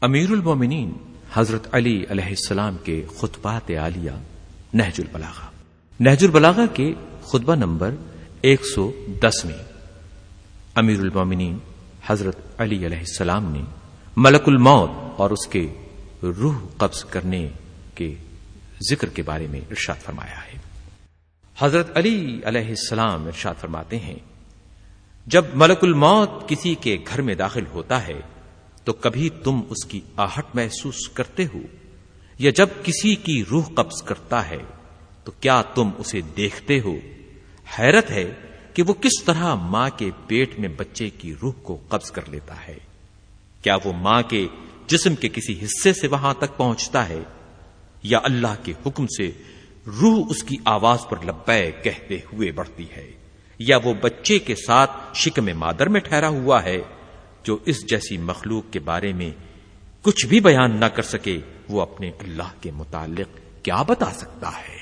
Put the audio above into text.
امیر المومنین حضرت علی علیہ السلام کے خطبات عالیہ نہج البلاغہ۔ نہج البلاغہ کے خطبہ نمبر ایک سو دس میں امیر المومنین حضرت علی علیہ السلام نے ملک الموت اور اس کے روح قبض کرنے کے ذکر کے بارے میں ارشاد فرمایا ہے۔ حضرت علی علیہ السلام ارشاد فرماتے ہیں، جب ملک الموت کسی کے گھر میں داخل ہوتا ہے تو کبھی تم اس کی آہٹ محسوس کرتے ہو؟ یا جب کسی کی روح قبض کرتا ہے، تو کیا تم اسے دیکھتے ہو؟ حیرت ہے کہ وہ کس طرح ماں کے پیٹ میں بچے کی روح کو قبض کر لیتا ہے۔ کیا وہ ماں کے جسم کے کسی حصے سے وہاں تک پہنچتا ہے؟ یا اللہ کے حکم سے روح اس کی آواز پر لبے کہتے ہوئے بڑھتی ہے؟ یا وہ بچے کے ساتھ شکم مادر میں ٹھہرا ہوا ہے؟ جو اس جیسی مخلوق کے بارے میں کچھ بھی بیان نہ کر سکے وہ اپنے اللہ کے متعلق کیا بتا سکتا ہے؟